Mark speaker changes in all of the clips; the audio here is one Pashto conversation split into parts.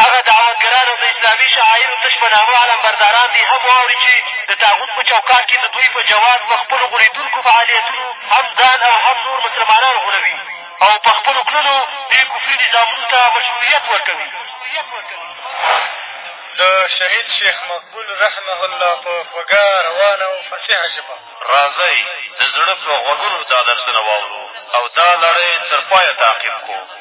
Speaker 1: هغه
Speaker 2: دعوتګران او د اسلامي شعایرو تش په نامه علمبرداران دې هم واوري چې د طاغوت په چوکاټ کښې د دوی په جواز په خپلو غولېدونکو فعالیتونو هم ځان او هم نور مسلمانان غولوي او په خپلو کړنو دې کفري نظامونو ته مشروعیت ورکوي
Speaker 3: د شهید شیخ مقبول رحمه الله په خوږه روانه او فصیحه ژبه
Speaker 2: راځئ د زړه په غوږونو دا درسونه واورو او دا لړۍ تر پایه تعقیب کړو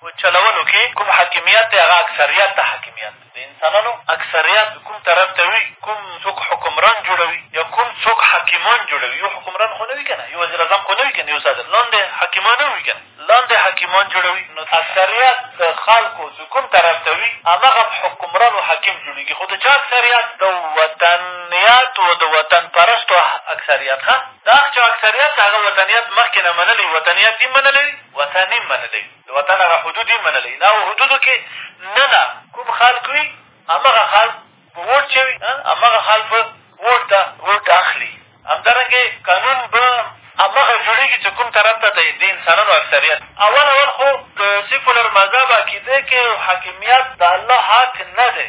Speaker 3: په
Speaker 2: چلولو کښې کوم حاکميت دی هغه اکثريت ته حاکميت دی د انسانانو اکثريت کوم طرف ته وي کوم څوک حکمران جوړوي يا کوم څوک حاکمان جوړوي يو حکمران خو نه وي که نه يو وزيراعظم خو نه وي که نه يو صدر لاندې حاکمان هم وي که نه لاندې حاکمان جوړوي نو اکثريت د خلکو چې کوم طرف ته وي همغه حکمران و حاکم جوړېږي خو د چا اکثريت د وطنيت و د وطن پرستو اکثريت ښه دا چا اکثريت د هغه وطنيت مخکې نه منلی وطنيت يې منلی وطن یې منلی، د وطن هغه حدود یې منلی، ان هغو حدودو کې ننه کوم خلق وي، همغه خلق به ووټ چوي، همغه خلق به ووټ ته ووټ اخلي. همدارنګې قانون به همغه جوړېږي چې کوم طرف ته د دې انسانانو اکثریت اول اول خو د سیکولر مذهب عقیده کې حاکمیت د الله حق نه دی.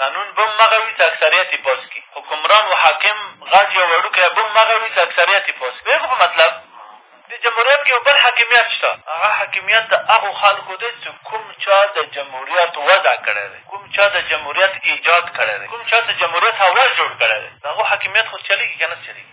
Speaker 2: قانون به هم هغه وي چې اکثریت یې پوځ کړي حکمران و حاکم غټ یا وړوکی به هم هغه وي چې اکثریت یې پوځ کړي پوهېږو په مطلب د جمهوریت کښې یو بل حاکمیت شته هغه حاکمیت د هغو خلکو دی چې کوم چا د جمهوریت وضع کړی دی کوم چا د جمهوریت ایجاد کړی دی کوم چا چې جمهوریت هوا جوړ کړی دی د هغو حاکمیت خو چلېږي که نه چلېږي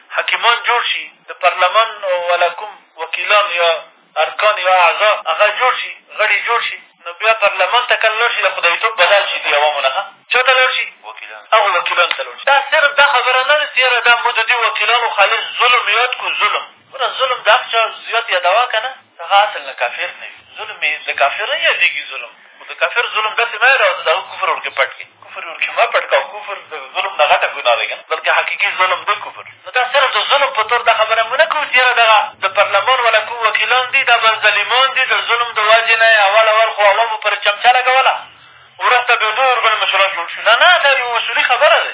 Speaker 2: حکیمان جوړ شي، د پارلمان والا کوم وکیلان یا ارکان یا اعضا هغه جوړ شي، غړي جوړ شي، نو بیا پارلمان ته کله لاړ شي، د خدایتوب بدل شي د عوامو نه چا ته لاړ شي؟ هغو وکیلانو ته لاړ شي. دا صرف دا خبره نه ده چې یاره دا موږ د دې وکیلانو خالص ظلم یاد کړو، ظلم ګوره ظلم د هر چا زیات یادوه که نه هغه اصل نه کافر نه وي، ظلم یې د کافر نه یادېږي ظلم. خو د کافر ظلم داسې مه یادوه چې د هغه کفر ورکې پټ کړې کفر یې ورکې مه پټ کړه او کفر د ظلم نه غټه ګناه دی که نه بلکې حقیقي ظلم دی کفر نو دا صرف د ظلم په طور دا خبره مو نه کوو چې یاره دغه د پرلمان والا کوم وکیلان دي دا بل ظالمان دي د ظلم د وجې نه یې اول اول خو عوامو پر چمچه لګوله وروسته بیا دوی ورباندې مسؤلان جوړ شو نه نه دا یو اصولي خبره ده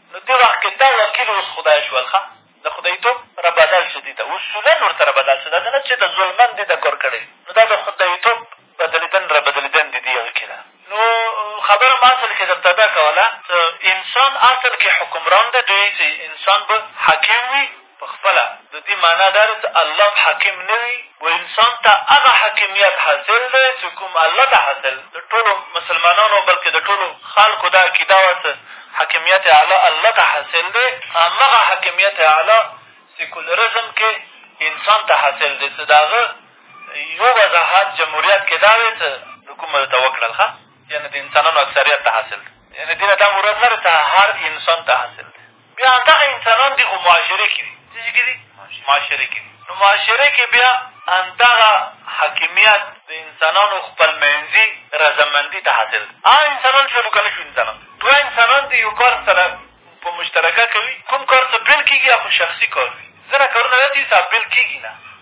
Speaker 2: نو دې وخت کښې دا وکيل اوس خدای شول ښه د خدای توب سره بدل شو دې ته اصولا ورسره بدل شو داسې نه چې د ظلمن دې ته کور کړی نو دا د خدای توب بدلېدن را بدلېدن دې دې هغه کښې ده نو خبره ما اصل کښې درته دا کوله انسان اصل کښې حکمران دی دوی چې انسان به حاکم وي په خپله د دې معنا دا ده چې الله حاکم نه وي و انسان ته هغه حاکمیت حاصل دی چې کوم الله ته حاصل د ټولو مسلمانانو بلکې د ټولو خلکو دا عقیده وه چې حاکمیت اعلی الله ته حاصل دی همغه حاکمیت اعلی سیکولرزم کې انسان ته حاصل دی چې د هغه یو وضاحت جمهوریت کې دا دی چې حکومت ورته وکړل ښه یعنې د انسانانو اکثریت ته حاصل دی یعنې دې نه دا مراد نه دی چې هر انسان ته حاصل بیا همدغه انسانان دي خو معاشرې کښې دي څه شي کښې دي معاشرې کښې دي نو معاشرې کښې بیا همدغه حاکمیت د انسانانو خپل منځي رضامندي ته حاصل دی هغه انسانان شول که نه شو انسانان دوه انسانان دي یو کار سره په مشترکه کوي کوم کار سره بېل کېږي هغه خو شخصي کار وي ځینې کارونه داسې وي سره بېل کېږي نه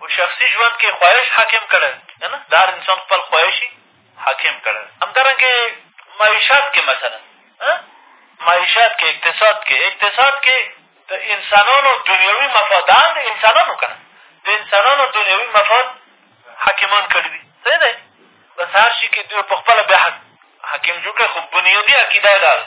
Speaker 2: په شخصي ژوند کښې خواهش حاکم کړی که نه د هر انسان خپل خواهش یې حاکم کړی همدارنګې معیشت کښې مثلا معیشت کښې اقتصاد کښې اقتصاد کښې د انسانانو دنیوي مفادان د انسانانو که نه د انسانانو دنیوي مفاد حاکمان کړي دي صحیح دی بس هر شي کښې دوی په خپله بیا حاکم جوړ کړی خو بنیادي عقیده یې دا ده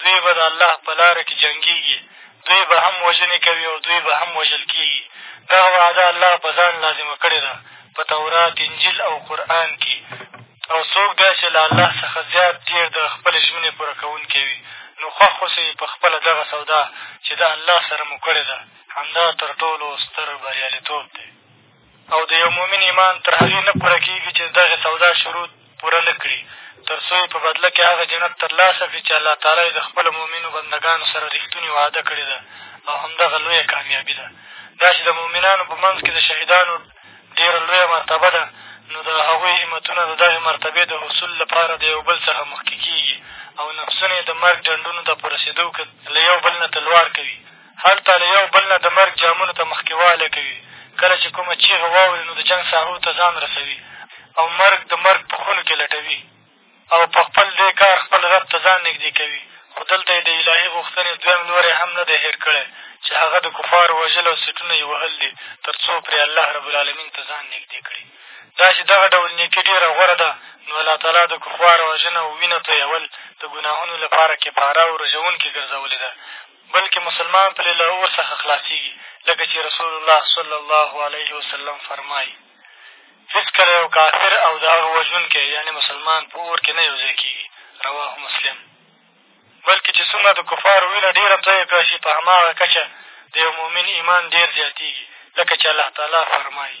Speaker 4: دوی به
Speaker 3: د الله په لاره کې جنګېږي، دوی به هم وژنې کوي او دوی به هم وژل کېږي. دغه وعده الله په ځان لازمه کړې ده په تورات، انجیل او قرآن کې. او څوک دی چې له الله څخه زیات ډېر د خپلې ژمنې پوره کوونکی وي، نو خوښ اوسئ په خپله دغه سودا چې د الله سره مو کړې ده، همدا تر ټولو ستر بریالیتوب دی. او د یو مؤمن ایمان تر هغې نه پوره کېږي چې د دغې سودا شروط پوره نه کړي تر څو یې په بدله کې هغه جنت تر لاسه کړي چې الله تعالی یې د خپلو مؤمنو بندګانو سره رښتونې وعده کړې ده او همدغه لویه کامیابي ده دا چې د مؤمنانو په منځ کې د شهیدانو ډېره لویه مرتبه ده نو د هغوی همتونه د دغې مرتبې د حصول لپاره د یو بل څخه مخکې کېږي او نفسونه یې د مرګ ډنډونو ته په رسېدو کې له یو بل نه تلوار کوي هلته له یو بل نه د مرګ جامونو ته مخکې والی کوي، کله چې کومه چیغه واوري نو د جنګ ساحو ته ځان رسوي او مرګ د مرګ په خونو کې لټوي او په خپل دې کار خپل رب ته ځان نږدې کوي، خو دلته یې د الهي غوښتنې دویم لوری هم نه دی هېر کړی چې هغه د کفارو وژل او سیټونه یې وهل دي تر څو پرې الله رب العالمین ته ځان نږدې کړي. دا چې دغه ډول نېکي ډېره غوره ده نو الله تعالی د کفارو وژنه او وینه تویول د ګناهونو لپاره کفاره او رژوونکې ګرځولې ده بلکې مسلمان پرې له اور څخه خلاصېږي لکه چې رسول الله صلی الله علیه وسلم فرمایي هېڅکله یو کافر او د هغه وژونکی یعنې مسلمان په اور کې نه یو ځای کېږي رواه مسلم بلکې چې څومره د کفارو وینه ډېره تویه کړه شي په هماغه کچه د یو مؤمن ایمان ډېر زیاتېږي لکه چې الله تعالی فرمایي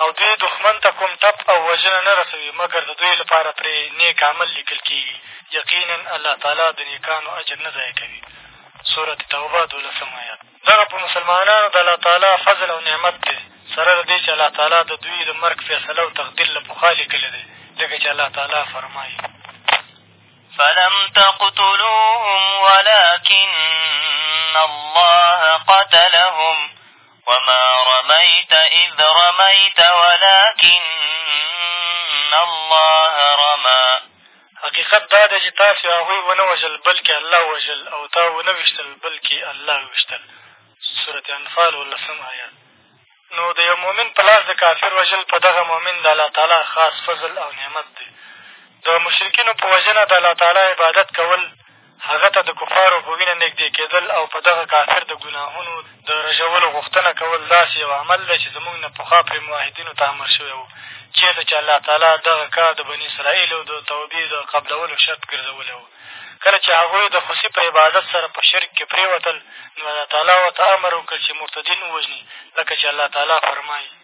Speaker 3: او دوی دښمن ته کوم ټپ او وژنه نه رسوي مګر د دوی لپاره پرې نېک عمل لیکل کېږي، یقینا الله تعالی د نېکانو اجر نه ضایع کوي، سورة توبه دولسم آیت. دغه پر مسلمانانو د الله تعالی فضل او نعمت دی، سره له دې چې الله تعالی د دوی د مرګ فیصله او تقدیر له پخوا لیکلې دی، لکه چې الله تعالی فرمایي.
Speaker 4: فلم تقتلوهم ولکن الله قتلهم وما رميت إذ رميت ولكن الله رمى
Speaker 3: حقیقت دا دی چې تاسې هغوی ونه وژل بلکې الله وژل او تا ونه ویشتل بلکې الله ویشتل صورت انفال ولسم آیات نو د یو مؤمن په لاس د کافر وژل په دغه مؤمن د الله تعالی خاص فضل او نعمت دی د مشرکینو په وژنه د الله تعالی عبادت کول هغه ته د کفارو په وینه نږدې کېدل او په دغه کافر د ګناهونو د رژولو غوښتنه کول داسې یو عمل دی چې زموږ نه پخوا پرې موحدینو ته امر شوی و، چېرته چې الله تعالی دغه کار د بني اسرائیلو د توبې د قبلولو شرط ګرځولی و. کله چې هغوی د خوسي په عبادت سره په شرک کې پرېوتل، نو الله تعالی ورته امر وکړ چې مرتدین ووژني، لکه چې الله تعالی فرمایي.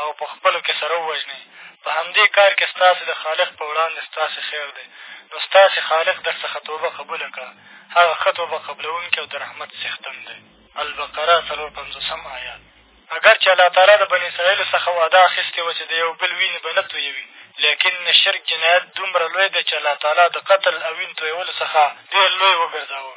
Speaker 3: او په خپلو کښې سره ووژنې په همدې کار کښې ستاسې د خالق په وړاندې ستاسې خیر دی نو ستاسې خالق در څخه توبه قبوله کړه هغه ښه توبه قبلوونکی او د رحمت څښتن دی البقره څلور پنځوسم آیات اګر چې الله تعالی د بني اسرائیلو څخه وعده اخیستې وه چې د یو بل وینې به نه تویوي لیکن د شرک جنایت دومره لوی دی چې الله تعالی د قتل او وین تویولو څخه ډېر لوی وګرځاوه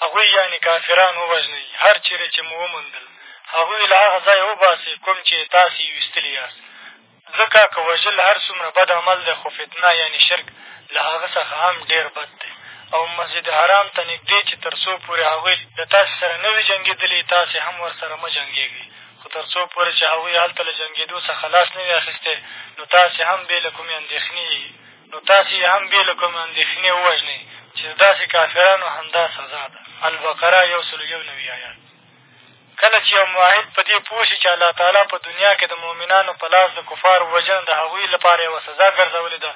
Speaker 3: هغوی یعنې کافران ووژنئ، هر چېرې چې مو وموندل، هغوی له هغه ځایه وباسئ کوم چې تاسې یې ویستلي یاست، ځکه که وژل هر څومره بد عمل دی، خو فتنه یعنې شرک له هغه څخه هم ډېر بد دی او مسجد حرام ته نږدې چې تر څو پورې هغوی له تاسې سره نه وي جنګېدلي، تاسې هم ورسره مه جنګېږئ، خو تر څو پورې چې هغوی هلته له جنګېدو څخه لاس نه وي اخیستی، نو تاسې هم بې له کومې اندېښنې نو تاسې یې هم بې له کومې اندېښنې ووژنئ چې د داسې کافرانو همدا سزا ده البقره یو سل یو نوي ایات کله چې یو معاهد په دې پوه شي چې الله تعالی په دنیا کې د مؤمنانو په لاس د کفارو وژنه د هغوی لپاره یوه سزا ګرځولې ده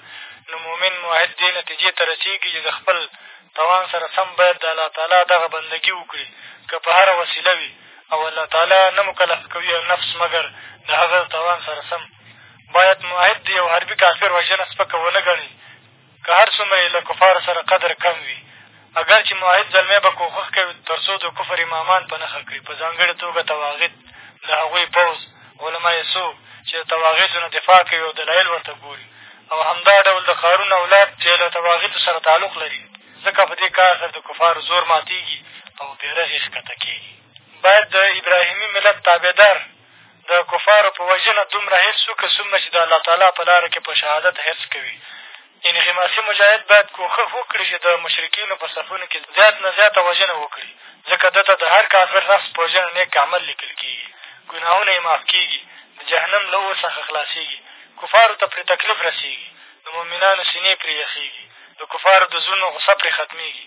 Speaker 3: نو مؤمن معاهد دې نتیجې ته رسېږي چې د خپل توان سره سم باید د الله تعالی دغه بندګي وکړي که په هره وسیله وي او الله تعالی نه مکلف کوي او نفس مګر د هغه توان سره سم باید معاهد د یو حربي کافر وژنه سپکه ونه ګڼي، که هر څومره یې له کفارو سره قدر کم وي، اګر چې معاهد زلمی به کوښښ کوي تر څو د کفر امامان په نښه کړي، په ځانګړې توګه طواغیت، له هغوی پوځ، علماء سو، چې د طواغیتو نه دفاع کوي او دلایل ورته ګوري او همدا ډول د قارون اولاد چې له طواغیتو سره تعلق لري، ځکه په دې کار سره د کفارو زور ماتېږي او بېرغ یې ښکته کېږي. باید د ابراهیمي ملت تابعدار د کفارو په وژنه دومره حرص وکړه څومره چې د الله تعالی په لاره کې په شهادت حرص کوي انغماسي مجاهد باید کوښښ وکړي چې د مشرکینو په صفونو کې زیات نه زیاته وژنه وکړي ځکه ده ته د هر کافر نفس په وژنه نیک عمل لیکل کېږي ګناهونه یې معاف کېږي د جهنم له اور څخه خلاصېږي کفارو ته پرې تکلیف رسېږي د مؤمنانو سینې پرې یخېږي د کفارو د زړونو غصه پرې ختمېږي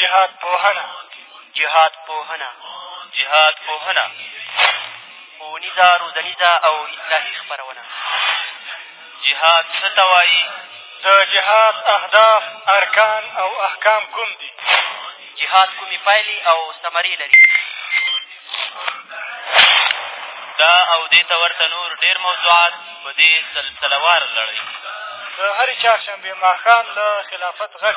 Speaker 5: جهاد پوهنه
Speaker 2: جهاد پوهنه جهاد پوهنه ښوونیزه روزنیزه او اصلاحي خپرونه جهاد څه ته وایي
Speaker 5: د جهاد اهداف ارکان او احکام کوم دي
Speaker 2: جهاد کومې پایلې او ثمرې لري دا او دې ته ورته نور ډېر موضوعات په دې سلسلهواره لړۍ
Speaker 5: د هرې چهارشنبې ماښام له خلافت غږ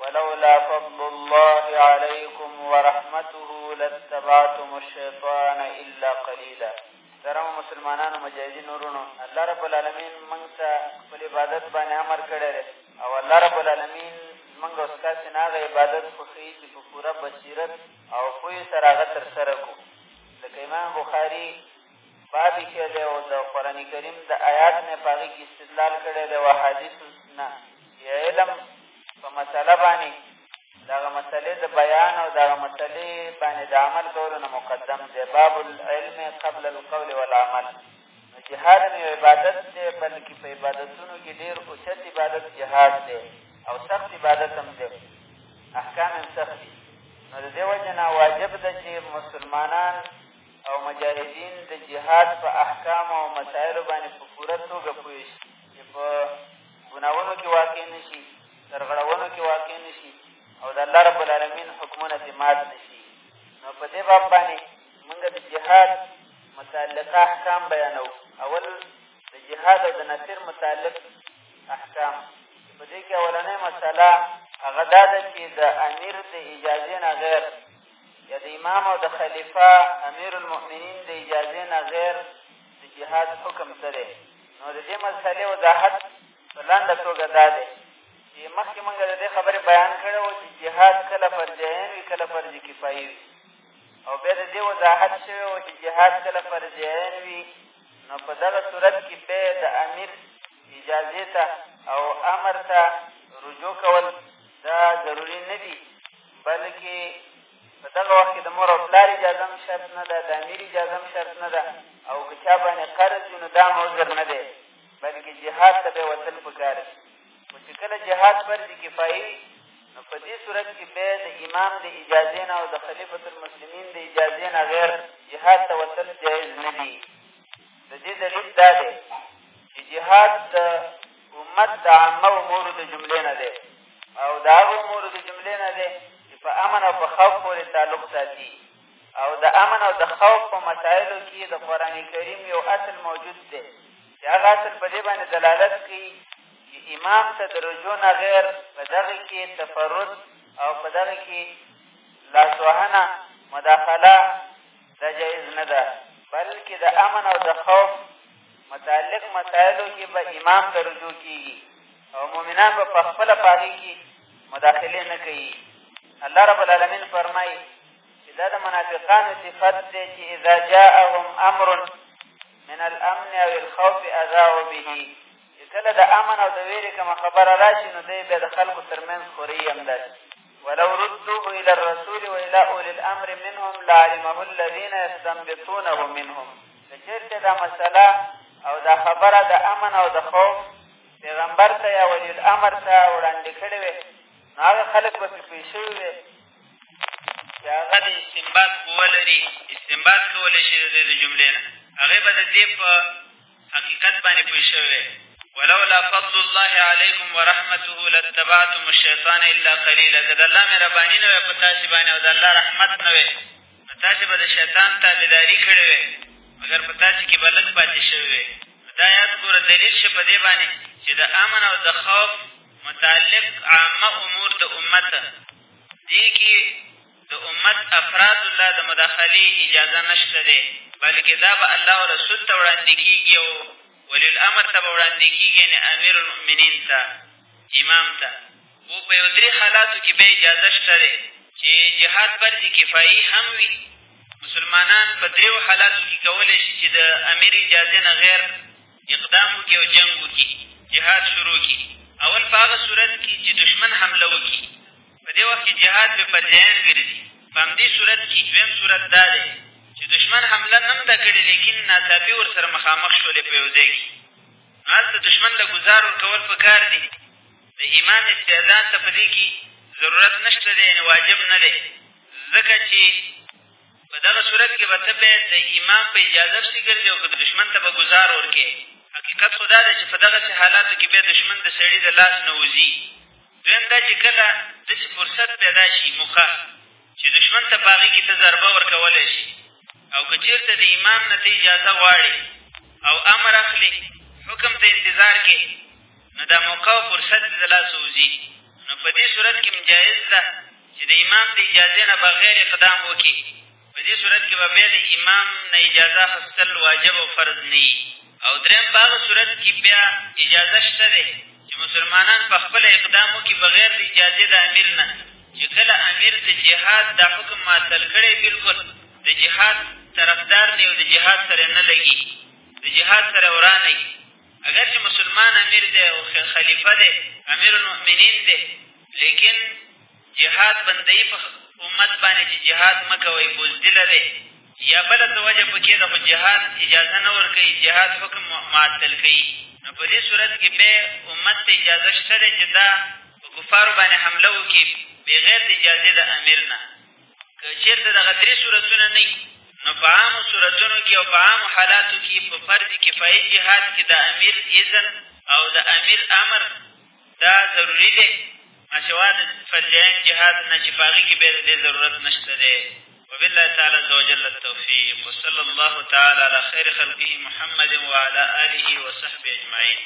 Speaker 6: ولولا فضل الله عليكم ورحمته لاتبعتم الشيطان الا قليلا درم مسلمانانو مجاهدین ورونو الله رب العالمین موږ ته خپل عبادت باندې امر کړی دی او الله رب العالمین موږ او ستاسې نه هغه عبادت خوښوي چې په پوره بصیرت او پوهې سره هغه ترسره کړو لکه امام بخاري پاتې شوی دی او د قرآن کریم د آیات نه په هغې کې استدلال کړی دی او احادیثو نه چې علم په مسله باندې د هغه مسلې د بیان او د هغه مسلې باندې د عمل کولو نه مقدم دی باب العلم قبل القول والعمل نو جهاد هم یو عبادت دی بلکې په عبادتونو کې ډېر اوچت عبادت جهاد دی او سخت عبادت هم دی احکام هم سخت دي نو د دې وجه نه واجب ده چې مسلمانان او مجاهدین د جهاد په احکامو او مسایلو باندې په پوره توګه پوه شي چې په ګناونو کې واقع نه شي سرغړونو کې واقع نه شي او د الله رب العالمین حکمونه ترې مات نه شي نو په دې باب باندې مونږ د جهاد متعلقه احکام بیانو اول د جهاد او د نفر متعلق احکام په دې کې اولنۍ مسله هغه دا ده چې د امیر د اجازې نه غیر یا د امام او د خلیفه امیر المؤمنین د اجازې نه غیر د جهاد حکم څه دی نو د دې مسئلې وضاحت په لنډه توګه دا دی چې مخکې مونږ د دې خبرې بیان کړی و چې جهاد کله فرض عین وي کله فرض کفایي وي او بیا د دې وضاحت شوی و چې جهاد کله فرض عین وي نو په دغه صورت کې به د امیر اجازې ته او امر ته رجوع کول دا ضروري نه دي بلکې په دغه وخت کې د مور او پلار اجازه هم شرط نه ده د امیر اجازه هم شرط نه ده او که چا باندې قرض وي نو دا هم عذر نه دی بلکې جهاد ته به وتل پکار شي خو چې کله جهاد فرض کفایي وي نو په دې صورت کې به د امام د اجازې نه او د خلیفة المسلمین د اجازې نه غیر جهاد ته وتل جایز نه دي د دې دلیل دا دی چې جهاد د امت د عامه امورو د جملې نه دی او د هغو امورو د جملې نه دی چې په امن او په خوف پورې تعلق ساتي او د امن او د خوف په مسایلو کې د قرآن کریم یو اصل موجود دی چې هغه اصل په دې باندې دلالت کوي چې امام ته د رجوع نه غیر په دغې کې تفرد او په دغې کې لاسوهنه مداخله دا جایز نه ده بلکې د امن او د خوف متعلق مسایلو کې به امام ته رجوع کېږي او مؤمنان به په خپله په هغې کښې مداخلې نه کوي الله رب العالمین فرمایي چې دا د منافقانو صفت دی چې اذا جاءهم امر من الامن او الخوف اذاعوا به چې کله د امن او د ویرې کومه خبره را شي نو دی بیا د خلکو تر منځ خوري همداسې ولو ردوه الى الرسول والى اولي الامر منهم لعلمه الذين يستنبطونه منهم که چېرته دا مسله او دا خبره د امن او د خوف پیغمبر ته یا ولي الامر ته وړاندې کړې وې نو هغه خلک به پرې پوه شوي وې
Speaker 2: چې هغه د استنباط قوه لري استنباط کولی شي د دې د جملې نه هغې به د دې په حقیقت باندې پوه شوی وی ولولا فضل الله علیکم ورحمته لاتبعتم الشیطان الا قلیلا که د الله مهرباني نه وی په تاسې باندې او د الله رحمت نه وی نو تاسې به د شیطان تابعداري کړې وی مګر په تاسې کې به لږ پاتې شوي وی نو دا یاد ګوره دلیل شه په دې باندې چې د امن او د خوف متعلق عامه امور د امت دې کې د امت افراد الله د مداخلې اجازه نشته دی بلکې دا به الله او رسول ته وړاندې کېږي او ولي الامر ته به وړاندې کېږي یعنې امیر المؤمنین ته امام ته خو په یو درې حالاتو کې بیا اجازه شته دی چې جهاد فرض کفایي هم وي مسلمانان په درېو حالاتو کې کولی شي چې د امیر اجازې نه غیر اقدام وکړي او جنګ وکړي جهاد شروع کړي اول په هغه صورت کې چې دښمن حمله وکړي په دې وخت کې جهاد به فرضیان ګرځي په همدې صورت کې دویم صورت دا دی چې دښمن حمله نه ده کړې لیکن ناڅاپي ورسره مخامخ شولې په یو ځای کې نو هلته دښمن له ګزار ورکول په کار دي د امام استعداد ته په دې کې ضرورت نه شته دی یعنې واجب نه دی ځکه چې په دغه صورت کې به ته باید د امام په اجازه پسې ګرځې او که دښمن ته به ګزار ورکې حقیقت خو دا دی چې په دغسې حالاتو کې بیا دښمن د سړي د لاس نه وځي دویم دا چې کله داسې فرصت پیدا شي موقع چې دښمن ته په هغې کې ته ضربه ورکولی شي او که چېرته د امام نه ته اجازه غواړې او امر اخلې حکم ته انتظار کې نو دا موقع او فرصت دې د لاسه وځي نو په دې صورت کې هم جایز ده چې د امام د اجازې نه بغیر اقدام وکړي په دې صورت کې به بیا د امام نه اجازه اخیستل واجب او فرض نه وي او درېیم په هغه صورت کې بیا اجازه شته دی چې مسلمانان په خپله اقدام وکړي بغیر د اجازې د امیر نه چې کله امیر د جهاد دا حکم معطل کړی بلکل د جهاد
Speaker 6: طرفدار نه او د جهاد سره نه لګي د جهاد سره ورانه وي اګر چې مسلمان امیر دی او خلیفه دی امیرالمؤمنین دی لیکن جهاد بندوي په امت باندې چې جهاد مه کوئ بزدله دی یا بله څه وجه په کې ده خو جهاد اجازه نه ورکوي جهاد حکم معطل کوي نو په دې صورت کې بیا امت ته اجازه شته دی چې دا په کفارو باندې حمله وکړي بغیر د اجازې د امیر نه که چېرته دغه درې صورتونه نه وي نو په عامو صورتونو کې او په عامو حالاتو کې په فرض کفایي جهاد کې د امیر اذن او د امیر امر دا ضروري دی سوا د فرض عین جهاد نه چې په هغې کې بیا د دې ضرورت نه شته دی وبالله تعالى عز وجل التوفيق وصلى الله تعالى على خير خلقه محمد وعلى آله وصحبه أجمعين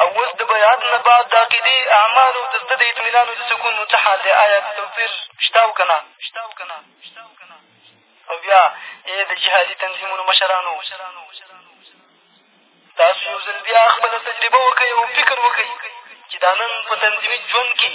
Speaker 4: او
Speaker 7: اوس د بیعت نه بعد د عقیدې، اعمالو او د زړه د اطمینان او د سکون نو څه حال دی؟ ایا توپیر شته او که نه؟ او بیا ای د جهادي تنظیمونو مشرانو! تاسو یو ځل بیا خپله تجربه وکړئ او فکر وکړئ چې دا نن په تنظیمي ژوند کښې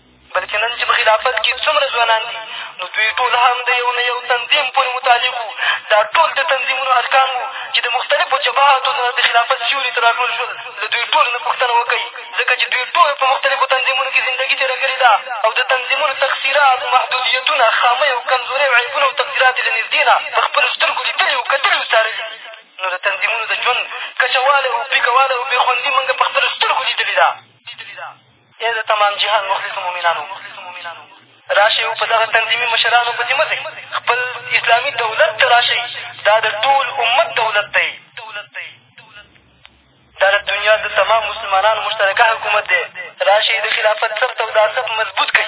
Speaker 7: بلکې نن چې په خلافت کښې څومره ځوانان دي نو دوی ټول هم د یو نه یو تنظیم پورې متعلق وو دا ټول د تنظیمونو ارکان وو چې د مختلفو جبهاتو نه د خلافت سیوري ته را ټول شول له دوی ټولو نه پوښتنه وکړئ ځکه چې دوی ټولو په مختلفو تنظیمونو کښې زندګي تېره کړې ده او د تنظیمونو تقصیرات محدودیتونه خامۍ او کمزورۍ او عیبونه او تقصیرات یې له نږدې نه په خپلو سترګو لیدلي او کتلي او څارلي دي نو د تنظیمونو د ژوند کچه والی او پیکه والی او بې خوندي مونږ په خپلو سترګو لیدلې ده ای د تمام جهان مخلصو مؤمنانو! راشئ او په دغه تنظیمي مشرانو پسې مه ځئ، خپل اسلامي دولت ته راشئ، دا د ټول امت دولت دی، دا د دنیا د تمام مسلمانانو مشترکه حکومت دی، راشئ د خلافت ثبت او دا ثبت مضبوط کړئ.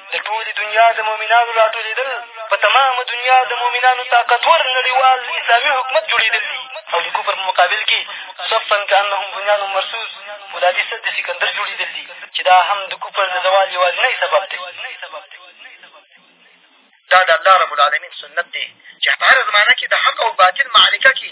Speaker 7: د ټولې دنیا د مؤمنانو راټولېدل په تمامه دنیا د مؤمنانو طاقتور نړیوال اسلامي حکومت جوړېدل دي او د کفر په مقابل کې صفا کانهم بنیان مرسوس فولادي سد د سکندر جوړېدل دي چې دا هم د کفر د زوال یوازینی سبب دی
Speaker 8: دا د الله رب العالمین سنت دی چې هره زمانه کې د حق او باطل معرکه کې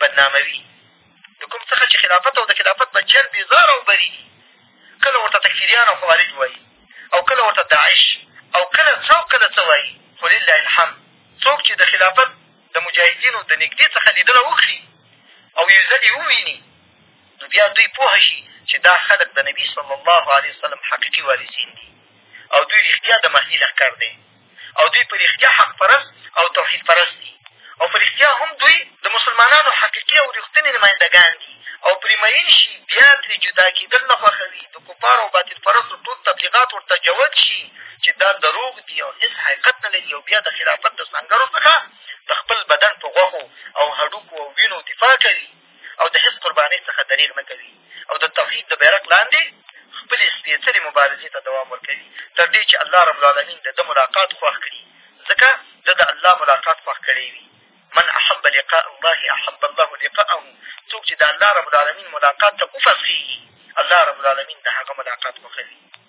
Speaker 8: بدناموي د کوم څخه چې خلافت او د خلافت بچیان بېزاره او بري دي کله ورته تکفیریان او خوارج وایي او کله ورته داعش او کله څه او کله څه وایي خو لله الحمد څوک چې د خلافت د مجاهدینو د نږدې څخه لیدنه وکړي او یو ځل یې وویني نو بیا دوی پوه شي چې دا خلک د نبي صلی الله علیه وسلم حقیقي وارثین دي او دوی رښتیا د مهدي لښکر دی او دوی په رښتیا حق پرست او توحید پرست دي او په رښتیا هم دوی د مسلمانانو حقیقي او رښتنې نماینده ګان دي او پرې مین شي بیا ترې جدا کېدل نه خوښوي د کفارو او باطل پرستو ټول تبلیغات ورته جوت شي چې دا دروغ دي او هېڅ حقیقت نه لري او بیا د خلافت د سنګرو څخه د خپل بدن په غوښو او هډوکو او وینو دفاع کوي او د هېڅ قربانۍ څخه درېغ نه کوي او د توحید د بیرغ لاندې خپلې سپېڅلې مبارزې ته دوام ورکوي تر دې چې الله ربالعلمین د ده ملاقات خوښ کړي ځکه ده د الله ملاقات خوښ کړی وي من احب لقاء الله احب الله لقاءه څوک چې د الله ربالعلمین ملاقات ته وفسخېږي الله ربالعلمین د هغه ملاقات خوښوي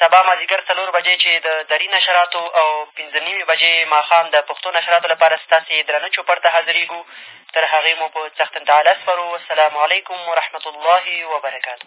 Speaker 9: سبا مازدیګر څلور بجې چې د دري نشراتو او پېنځه نیمې بجې ماښام د پښتو نشراتو لپاره ستاسې درنه چوپړ ته حاضرېږو تر هغې مو په څښتن تعالی سپرو والسلام علیکم ورحمة الله وبرکاته